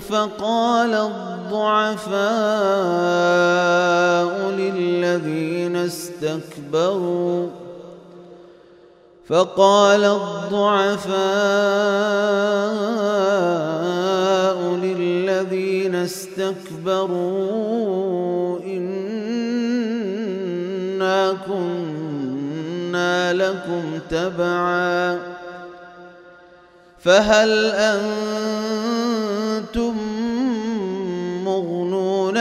فقال الضعفاء للذين استكبروا فقال الضعفاء للذين استكبروا إنا كنا لكم تبعا فهل أنتم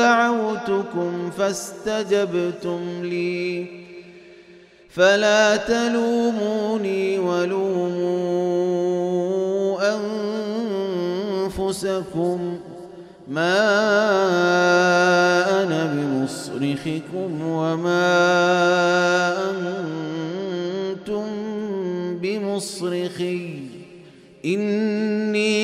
دعوتكم فاستجبتم لي. فلا تلوموني ولوموا أنفسكم. ما أنا بمصرخكم وما أنتم بمصرخي.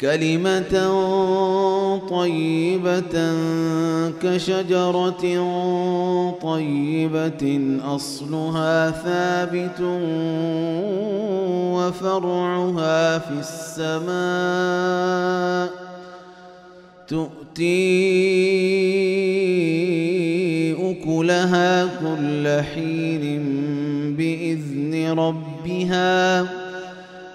كلمة طيبة كشجرة طيبة أصلها ثابت وفرعها في السماء تؤتي أكلها كل حين بإذن ربها